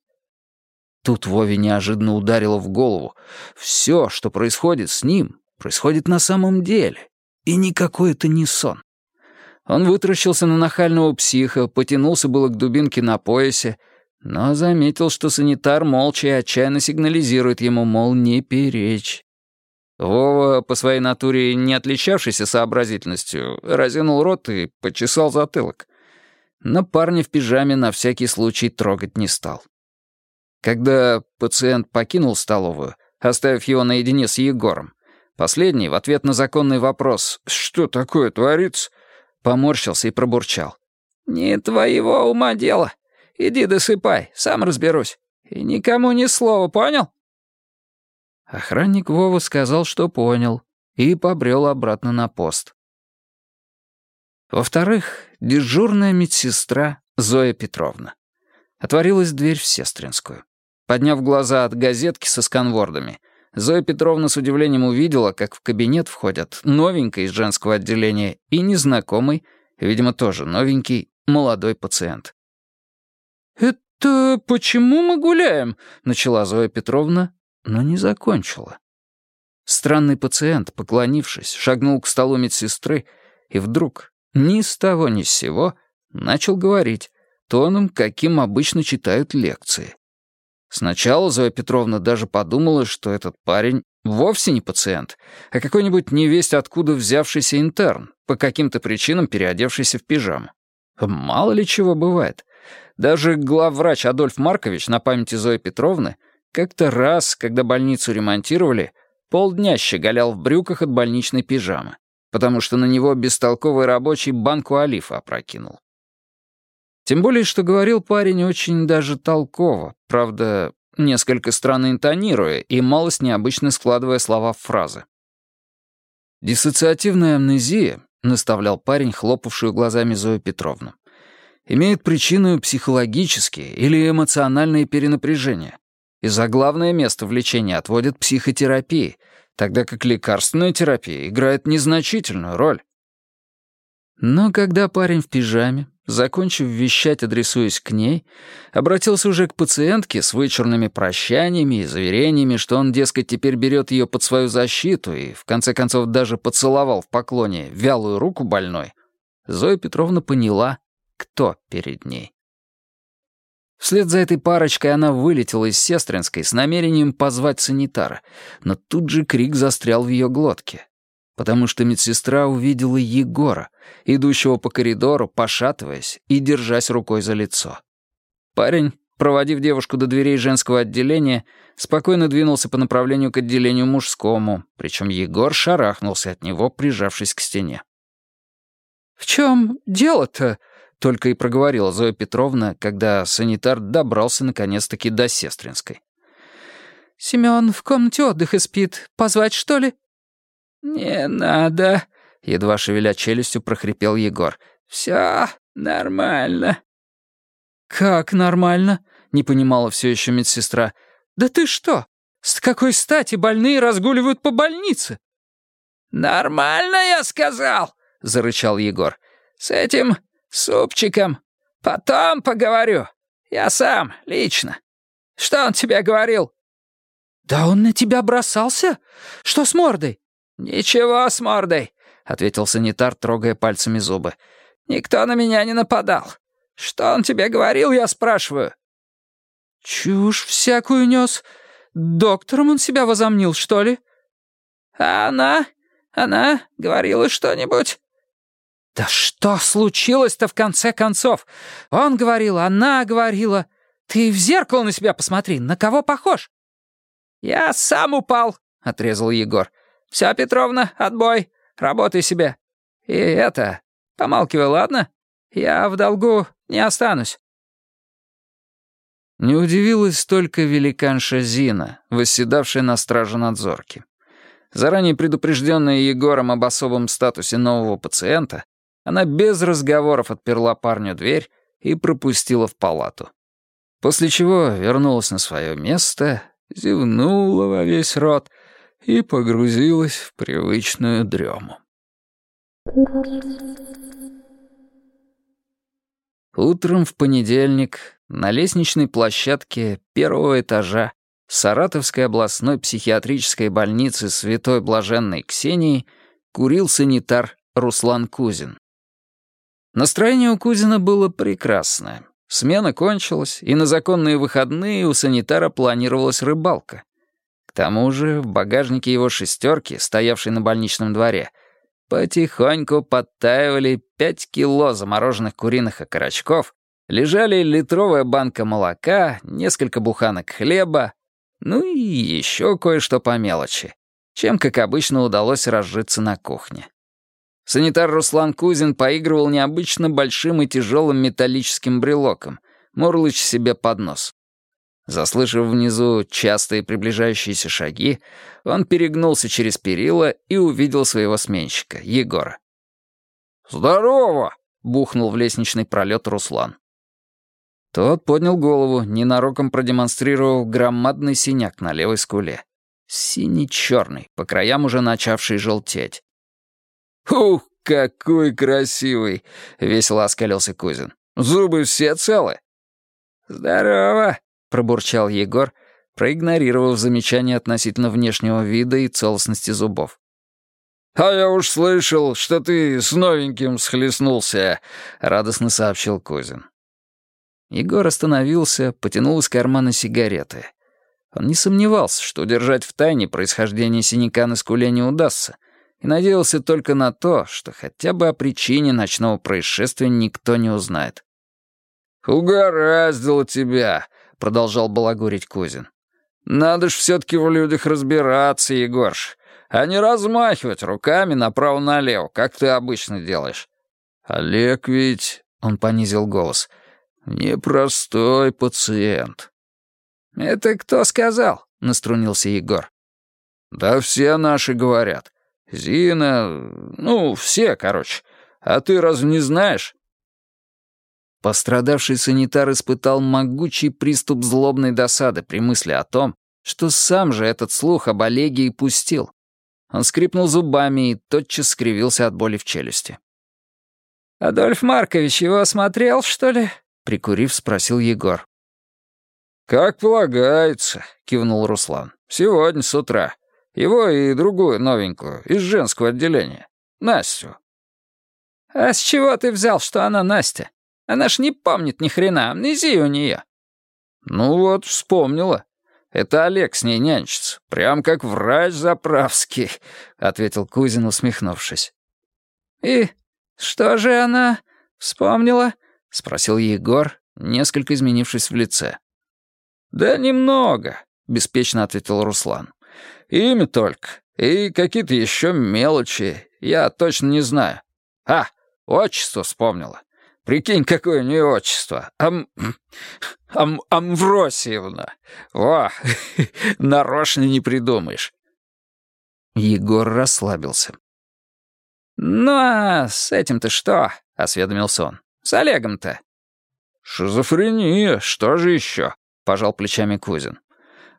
Тут Вове неожиданно ударило в голову. Все, что происходит с ним, происходит на самом деле. И никакой это не сон. Он вытращился на нахального психа, потянулся было к дубинке на поясе, но заметил, что санитар молча и отчаянно сигнализирует ему, мол, не перечь. Вова, по своей натуре не отличавшийся сообразительностью, разинул рот и почесал затылок. Но парня в пижаме на всякий случай трогать не стал. Когда пациент покинул столовую, оставив его наедине с Егором, последний в ответ на законный вопрос «Что такое творится?» поморщился и пробурчал. «Не твоего ума дело. Иди досыпай, сам разберусь. И никому ни слова, понял?» Охранник Вова сказал, что понял, и побрел обратно на пост. Во-вторых, дежурная медсестра Зоя Петровна. Отворилась дверь в Сестринскую. Подняв глаза от газетки со сканвордами, Зоя Петровна с удивлением увидела, как в кабинет входят новенький из женского отделения и незнакомый, видимо, тоже новенький, молодой пациент. «Это почему мы гуляем?» — начала Зоя Петровна, но не закончила. Странный пациент, поклонившись, шагнул к столу медсестры и вдруг, ни с того ни с сего, начал говорить, тоном, каким обычно читают лекции. Сначала Зоя Петровна даже подумала, что этот парень вовсе не пациент, а какой-нибудь невесть откуда взявшийся интерн, по каким-то причинам переодевшийся в пижаму. Мало ли чего бывает. Даже главврач Адольф Маркович на памяти Зои Петровны как-то раз, когда больницу ремонтировали, полдня щеголял в брюках от больничной пижамы, потому что на него бестолковый рабочий банку олифа опрокинул. Тем более, что говорил парень очень даже толково, правда, несколько странно интонируя и малость необычно складывая слова в фразы. «Диссоциативная амнезия», — наставлял парень, хлопавшую глазами Зою Петровну, «имеет причину психологические или эмоциональные перенапряжения, и за главное место в лечении отводят психотерапии, тогда как лекарственная терапия играет незначительную роль. Но когда парень в пижаме, закончив вещать, адресуясь к ней, обратился уже к пациентке с вычурными прощаниями и заверениями, что он, дескать, теперь берет ее под свою защиту и, в конце концов, даже поцеловал в поклоне вялую руку больной, Зоя Петровна поняла, кто перед ней. Вслед за этой парочкой она вылетела из Сестринской с намерением позвать санитара, но тут же крик застрял в ее глотке, потому что медсестра увидела Егора, идущего по коридору, пошатываясь и держась рукой за лицо. Парень, проводив девушку до дверей женского отделения, спокойно двинулся по направлению к отделению мужскому, причем Егор шарахнулся от него, прижавшись к стене. «В чем дело-то?» Только и проговорила Зоя Петровна, когда санитар добрался наконец-таки до Сестринской. «Семён в комнате отдыха спит. Позвать, что ли?» «Не надо», — едва шевеля челюстью прохрипел Егор. «Всё нормально». «Как нормально?» — не понимала все еще медсестра. «Да ты что? С какой стати больные разгуливают по больнице?» «Нормально, я сказал», — зарычал Егор. «С этим «Супчиком. Потом поговорю. Я сам, лично. Что он тебе говорил?» «Да он на тебя бросался? Что с мордой?» «Ничего с мордой», — ответил санитар, трогая пальцами зубы. «Никто на меня не нападал. Что он тебе говорил, я спрашиваю?» «Чушь всякую нес. Доктором он себя возомнил, что ли?» «А она? Она говорила что-нибудь?» «Да что случилось-то в конце концов? Он говорил, она говорила. Ты в зеркало на себя посмотри, на кого похож?» «Я сам упал», — отрезал Егор. «Все, Петровна, отбой. Работай себе. И это, помалкивай, ладно? Я в долгу не останусь». Не удивилась только великанша Зина, восседавшая на страже надзорки. Заранее предупрежденная Егором об особом статусе нового пациента, она без разговоров отперла парню дверь и пропустила в палату. После чего вернулась на свое место, зевнула во весь рот и погрузилась в привычную дрему. Утром в понедельник на лестничной площадке первого этажа Саратовской областной психиатрической больницы Святой Блаженной Ксении курил санитар Руслан Кузин. Настроение у Кузина было прекрасное. Смена кончилась, и на законные выходные у санитара планировалась рыбалка. К тому же в багажнике его шестерки, стоявшей на больничном дворе, Потихоньку подтаивали пять кило замороженных куриных окорочков, лежали литровая банка молока, несколько буханок хлеба, ну и еще кое-что по мелочи, чем, как обычно, удалось разжиться на кухне. Санитар Руслан Кузин поигрывал необычно большим и тяжелым металлическим брелоком, мурлыча себе под нос. Заслышав внизу частые приближающиеся шаги, он перегнулся через перила и увидел своего сменщика, Егора. «Здорово!» — бухнул в лестничный пролет Руслан. Тот поднял голову, ненароком продемонстрировав громадный синяк на левой скуле. Синий-черный, по краям уже начавший желтеть. «Ух, какой красивый!» — весело оскалился Кузин. «Зубы все целы?» «Здорово!» — пробурчал Егор, проигнорировав замечание относительно внешнего вида и целостности зубов. «А я уж слышал, что ты с новеньким схлестнулся», — радостно сообщил Кузин. Егор остановился, потянул из кармана сигареты. Он не сомневался, что удержать в тайне происхождение синяка на скуле не удастся, и надеялся только на то, что хотя бы о причине ночного происшествия никто не узнает. «Угораздило тебя», — продолжал балагурить Кузин. «Надо ж все-таки в людях разбираться, Егорш, а не размахивать руками направо-налево, как ты обычно делаешь. Олег ведь...» — он понизил голос. «Непростой пациент». «Это кто сказал?» — наструнился Егор. «Да все наши говорят. Зина... Ну, все, короче. А ты разве не знаешь?» Пострадавший санитар испытал могучий приступ злобной досады при мысли о том, что сам же этот слух об Олеге и пустил. Он скрипнул зубами и тотчас скривился от боли в челюсти. «Адольф Маркович его осмотрел, что ли?» — прикурив, спросил Егор. «Как полагается», — кивнул Руслан. «Сегодня с утра. Его и другую новенькую, из женского отделения. Настю». «А с чего ты взял, что она Настя?» Она ж не помнит ни хрена, амнезия у нее. Ну вот, вспомнила. Это Олег с ней нянчится, прям как врач заправский, ответил Кузин, усмехнувшись. И что же она вспомнила? спросил Егор, несколько изменившись в лице. Да немного, беспечно ответил Руслан. Имя только. И какие-то еще мелочи. Я точно не знаю. А, отчество вспомнила. Прикинь, какое у нее отчество. Ам... Ам... Амвросиевна. Во, (laughs) нарочно не придумаешь. Егор расслабился. «Ну а с этим-то что?» — осведомился он. «С Олегом-то?» «Шизофрения, что же еще?» — пожал плечами Кузин.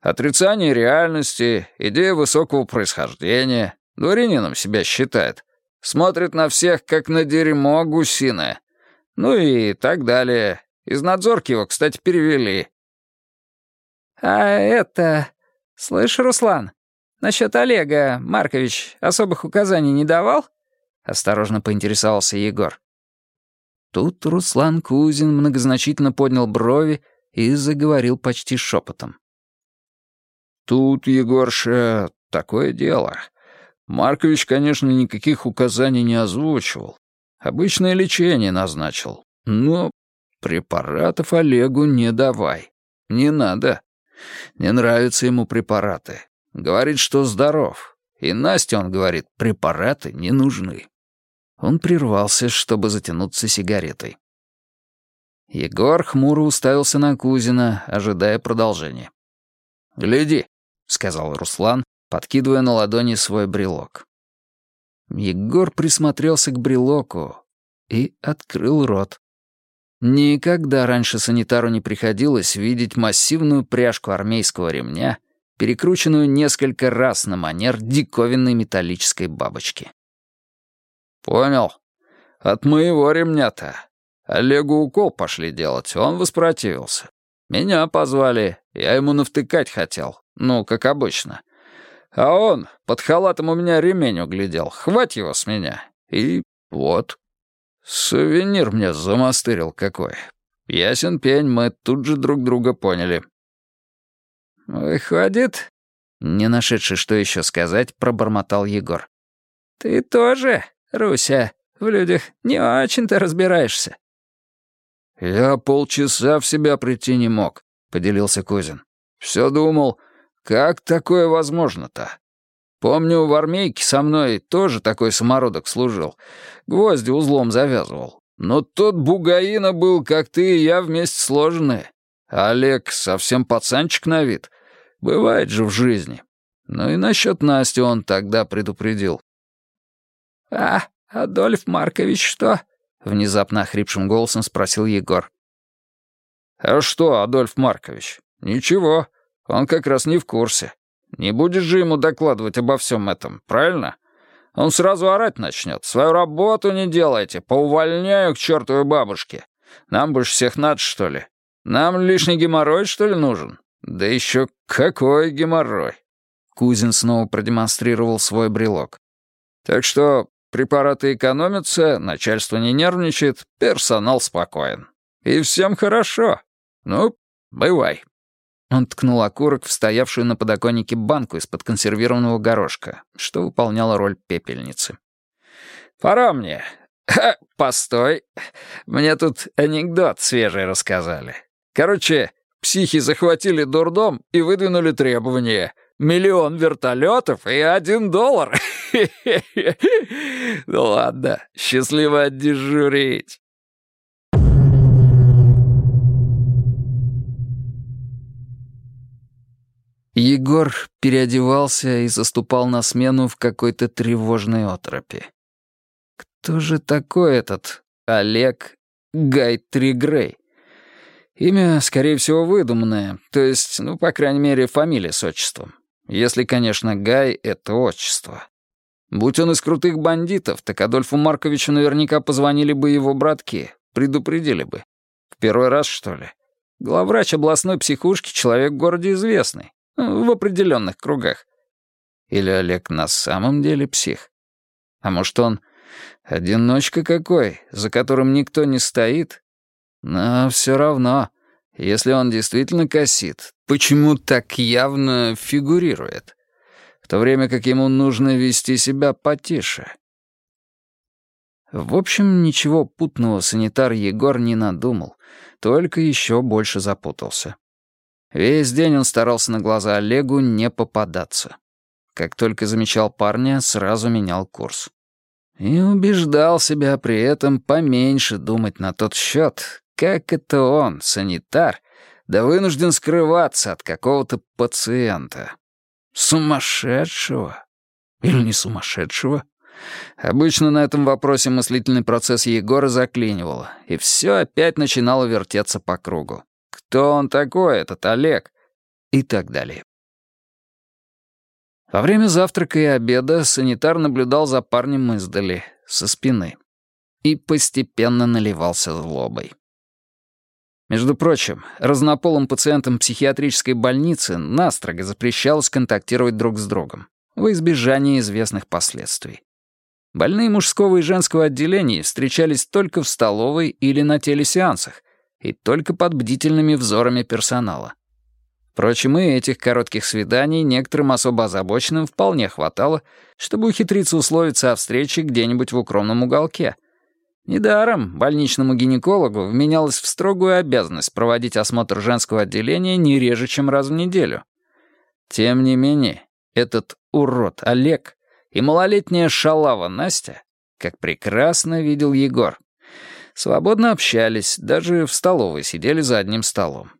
«Отрицание реальности, идея высокого происхождения. Дворянином себя считает. Смотрит на всех, как на дерьмо гусиное. Ну и так далее. Из надзорки его, кстати, перевели. А это... Слышь, Руслан, насчет Олега Маркович особых указаний не давал? Осторожно поинтересовался Егор. Тут Руслан Кузин многозначительно поднял брови и заговорил почти шепотом. «Тут, Егорша, такое дело. Маркович, конечно, никаких указаний не озвучивал, Обычное лечение назначил. Но препаратов Олегу не давай. Не надо. Не нравятся ему препараты. Говорит, что здоров. И Насте он говорит, препараты не нужны. Он прервался, чтобы затянуться сигаретой. Егор хмуро уставился на Кузина, ожидая продолжения. «Гляди», — сказал Руслан, подкидывая на ладони свой брелок. Егор присмотрелся к брелоку и открыл рот. Никогда раньше санитару не приходилось видеть массивную пряжку армейского ремня, перекрученную несколько раз на манер диковинной металлической бабочки. «Понял. От моего ремня-то. Олегу укол пошли делать, он воспротивился. Меня позвали, я ему навтыкать хотел, ну, как обычно. А он под халатом у меня ремень углядел, хвать его с меня. И вот. Сувенир мне замастырил какой. Ясен пень, мы тут же друг друга поняли. «Выходит...» Не нашедший, что еще сказать, пробормотал Егор. «Ты тоже, Руся, в людях не очень-то разбираешься». «Я полчаса в себя прийти не мог», — поделился Кузин. «Все думал, как такое возможно-то? Помню, в армейке со мной тоже такой самородок служил. Гвозди узлом завязывал. Но тот бугаина был, как ты и я, вместе сложенные. Олег совсем пацанчик на вид. Бывает же в жизни. Ну и насчет Насти он тогда предупредил. «А, Адольф Маркович что?» — внезапно охрипшим голосом спросил Егор. «А что, Адольф Маркович? Ничего, он как раз не в курсе. Не будешь же ему докладывать обо всем этом, правильно? Он сразу орать начнет. Свою работу не делайте, поувольняю к чертовой бабушке. Нам больше всех надо, что ли? Нам лишний геморрой, что ли, нужен? Да еще какой геморрой!» Кузин снова продемонстрировал свой брелок. «Так что Препараты экономятся, начальство не нервничает, персонал спокоен. И всем хорошо. Ну, бывай». Он ткнул окурок в стоявшую на подоконнике банку из-под консервированного горошка, что выполняло роль пепельницы. «Пора мне. Ха, постой. Мне тут анекдот свежий рассказали. Короче, психи захватили дурдом и выдвинули требования — Миллион вертолетов и один доллар. (laughs) Ну ладно, счастливо отдежурить. Егор переодевался и заступал на смену в какой-то тревожной отропе. Кто же такой этот Олег Гайтригрей? Имя, скорее всего, выдуманное, то есть, ну, по крайней мере, фамилия с отчеством. Если, конечно, Гай — это отчество. Будь он из крутых бандитов, так Адольфу Марковичу наверняка позвонили бы его братки, предупредили бы. В первый раз, что ли? Главврач областной психушки — человек в городе известный, в определенных кругах. Или Олег на самом деле псих? А может, он одиночка какой, за которым никто не стоит? Но все равно если он действительно косит, почему так явно фигурирует? В то время как ему нужно вести себя потише. В общем, ничего путного санитар Егор не надумал, только еще больше запутался. Весь день он старался на глаза Олегу не попадаться. Как только замечал парня, сразу менял курс. И убеждал себя при этом поменьше думать на тот счет, как это он, санитар, да вынужден скрываться от какого-то пациента? Сумасшедшего? Или не сумасшедшего? Обычно на этом вопросе мыслительный процесс Егора заклинивало, и все опять начинало вертеться по кругу. Кто он такой, этот Олег? И так далее. Во время завтрака и обеда санитар наблюдал за парнем издали, со спины, и постепенно наливался злобой. Между прочим, разнополым пациентам психиатрической больницы настрого запрещалось контактировать друг с другом, во избежание известных последствий. Больные мужского и женского отделений встречались только в столовой или на телесеансах, и только под бдительными взорами персонала. Впрочем, и этих коротких свиданий некоторым особо озабоченным вполне хватало, чтобы ухитриться условиться о встрече где-нибудь в укромном уголке — Недаром больничному гинекологу вменялось в строгую обязанность проводить осмотр женского отделения не реже, чем раз в неделю. Тем не менее, этот урод Олег и малолетняя шалава Настя как прекрасно видел Егор. Свободно общались, даже в столовой сидели за одним столом.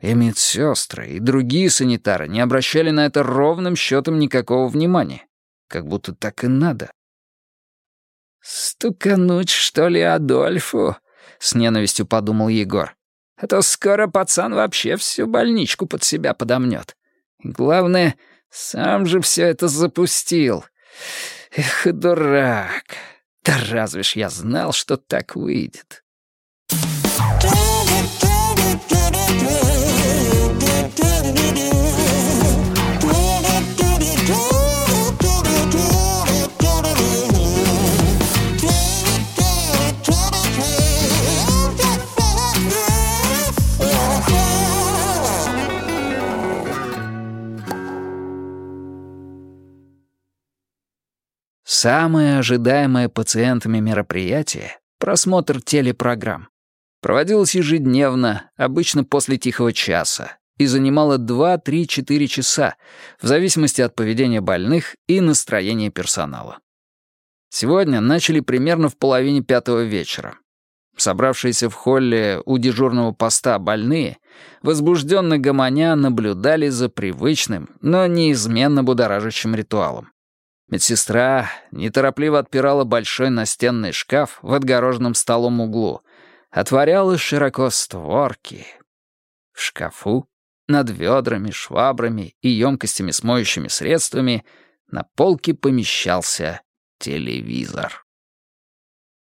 И медсестры, и другие санитары не обращали на это ровным счетом никакого внимания. Как будто так и надо. «Стукануть, что ли, Адольфу?» — с ненавистью подумал Егор. «А то скоро пацан вообще всю больничку под себя подомнет. главное, сам же все это запустил. Эх, дурак. Да разве ж я знал, что так выйдет?» Самое ожидаемое пациентами мероприятие — просмотр телепрограмм. Проводилось ежедневно, обычно после тихого часа, и занимало 2-3-4 часа, в зависимости от поведения больных и настроения персонала. Сегодня начали примерно в половине пятого вечера. Собравшиеся в холле у дежурного поста больные, возбужденно гомоня, наблюдали за привычным, но неизменно будоражащим ритуалом. Медсестра неторопливо отпирала большой настенный шкаф в отгороженном столом углу, отворяла широко створки. В шкафу над ведрами, швабрами и емкостями с моющими средствами на полке помещался телевизор.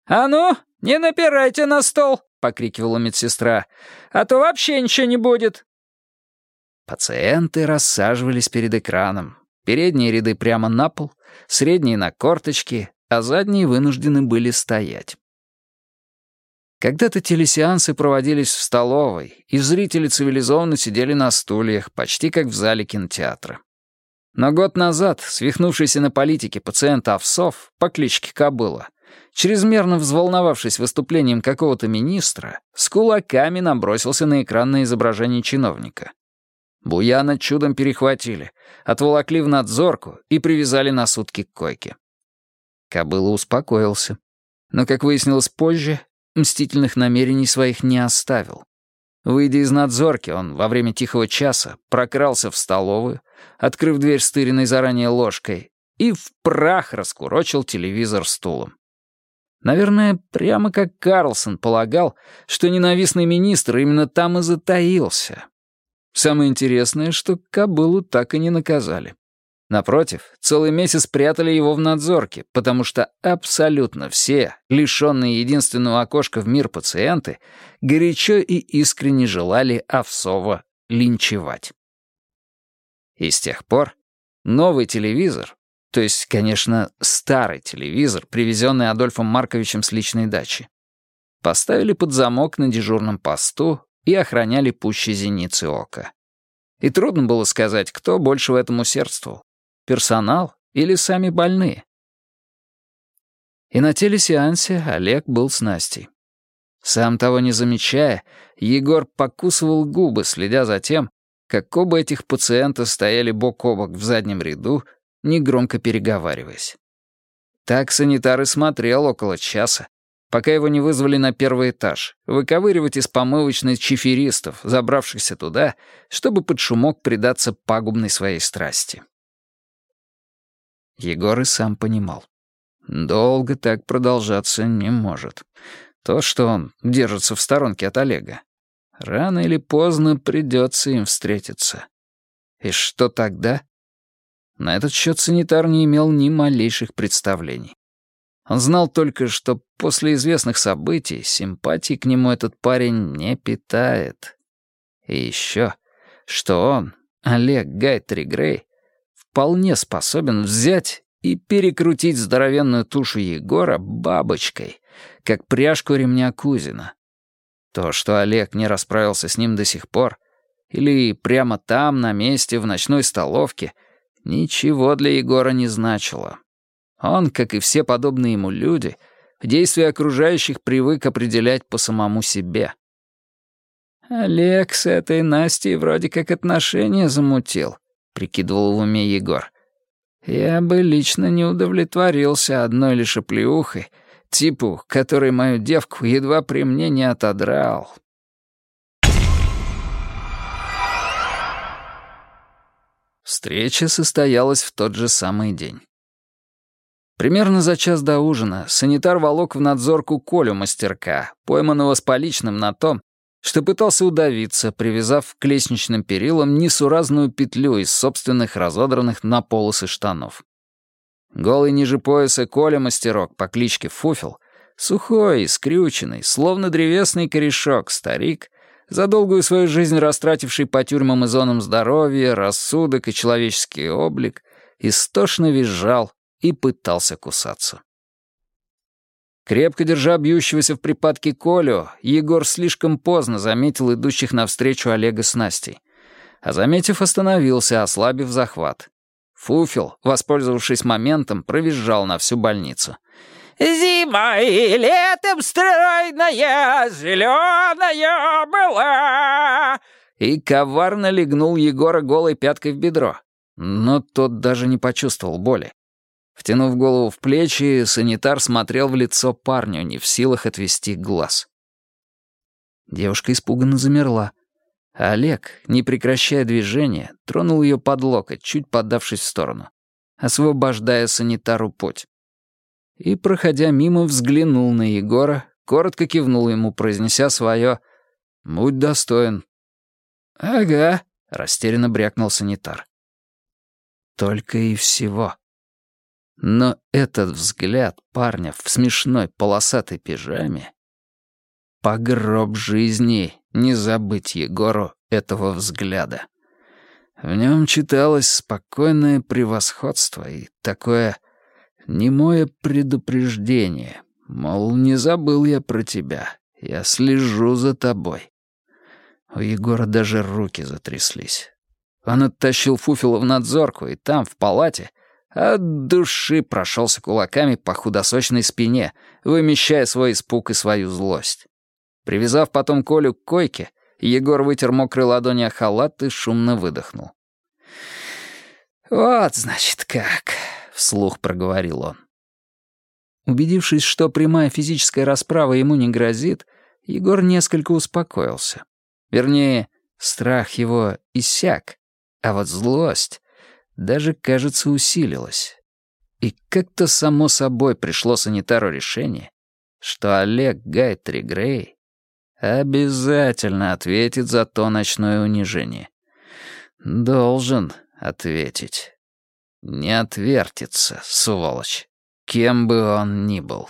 «А ну, не напирайте на стол!» — покрикивала медсестра. «А то вообще ничего не будет!» Пациенты рассаживались перед экраном. Передние ряды прямо на пол, средние на корточки, а задние вынуждены были стоять. Когда-то телесеансы проводились в столовой, и зрители цивилизованно сидели на стульях, почти как в зале кинотеатра. Но год назад свихнувшийся на политике пациент Овсов по кличке Кобыла, чрезмерно взволновавшись выступлением какого-то министра, с кулаками набросился на экранное изображение чиновника. Буяна чудом перехватили, отволокли в надзорку и привязали на сутки к койке. Кобыла успокоился. Но, как выяснилось позже, мстительных намерений своих не оставил. Выйдя из надзорки, он во время тихого часа прокрался в столовую, открыв дверь стыренной заранее ложкой, и в прах раскурочил телевизор стулом. Наверное, прямо как Карлсон полагал, что ненавистный министр именно там и затаился, Самое интересное, что кобылу так и не наказали. Напротив, целый месяц прятали его в надзорке, потому что абсолютно все, лишенные единственного окошка в мир пациенты, горячо и искренне желали Овсова линчевать. И с тех пор новый телевизор, то есть, конечно, старый телевизор, привезенный Адольфом Марковичем с личной дачи, поставили под замок на дежурном посту и охраняли пуще зеницы ока. И трудно было сказать, кто больше в этом усердствовал — персонал или сами больные. И на телесеансе Олег был с Настей. Сам того не замечая, Егор покусывал губы, следя за тем, как оба этих пациента стояли бок о бок в заднем ряду, негромко переговариваясь. Так санитар и смотрел около часа, пока его не вызвали на первый этаж, выковыривать из помывочной чиферистов, забравшихся туда, чтобы под шумок предаться пагубной своей страсти. Егор и сам понимал. Долго так продолжаться не может. То, что он держится в сторонке от Олега. Рано или поздно придется им встретиться. И что тогда? На этот счет санитар не имел ни малейших представлений. Он знал только, что после известных событий симпатии к нему этот парень не питает. И еще, что он, Олег Гайтри Грей, вполне способен взять и перекрутить здоровенную тушу Егора бабочкой, как пряжку ремня Кузина. То, что Олег не расправился с ним до сих пор, или прямо там, на месте, в ночной столовке, ничего для Егора не значило. Он, как и все подобные ему люди, действия окружающих привык определять по самому себе. «Олег с этой Настей вроде как отношения замутил», — прикидывал в уме Егор. Я бы лично не удовлетворился одной лишь оплеухой, типу, который мою девку едва при мне не отодрал. Встреча состоялась в тот же самый день. Примерно за час до ужина санитар волок в надзорку Колю мастерка, пойманного с поличным на том, что пытался удавиться, привязав к лестничным перилам несуразную петлю из собственных разодранных на полосы штанов. Голый ниже пояса Коля мастерок по кличке Фуфел, сухой, скрюченный, словно древесный корешок старик, за долгую свою жизнь растративший по тюрьмам и зонам здоровья, рассудок и человеческий облик, истошно визжал и пытался кусаться. Крепко держа бьющегося в припадке Колю, Егор слишком поздно заметил идущих навстречу Олега с Настей. А заметив, остановился, ослабив захват. Фуфел, воспользовавшись моментом, провизжал на всю больницу — Зимой и летом стройная, зеленая была!» И коварно легнул Егора голой пяткой в бедро. Но тот даже не почувствовал боли. Втянув голову в плечи, санитар смотрел в лицо парню, не в силах отвести глаз. Девушка испуганно замерла. А Олег, не прекращая движения, тронул ее под локоть, чуть поддавшись в сторону, освобождая санитару путь и, проходя мимо, взглянул на Егора, коротко кивнул ему, произнеся свое «Будь достоин». «Ага», — растерянно брякнул санитар. Только и всего. Но этот взгляд парня в смешной полосатой пижаме... Погроб жизни не забыть Егору этого взгляда. В нем читалось спокойное превосходство и такое немое предупреждение, мол, не забыл я про тебя, я слежу за тобой. У Егора даже руки затряслись. Он оттащил Фуфела в надзорку, и там, в палате, от души прошелся кулаками по худосочной спине, вымещая свой испуг и свою злость. Привязав потом Колю к койке, Егор вытер мокрой ладони о халат и шумно выдохнул. «Вот, значит, как вслух проговорил он. Убедившись, что прямая физическая расправа ему не грозит, Егор несколько успокоился. Вернее, страх его иссяк, а вот злость даже, кажется, усилилась. И как-то само собой пришло санитару решение, что Олег Гайтри Грей обязательно ответит за то ночное унижение. Должен ответить. Не отвертится, сволочь, кем бы он ни был.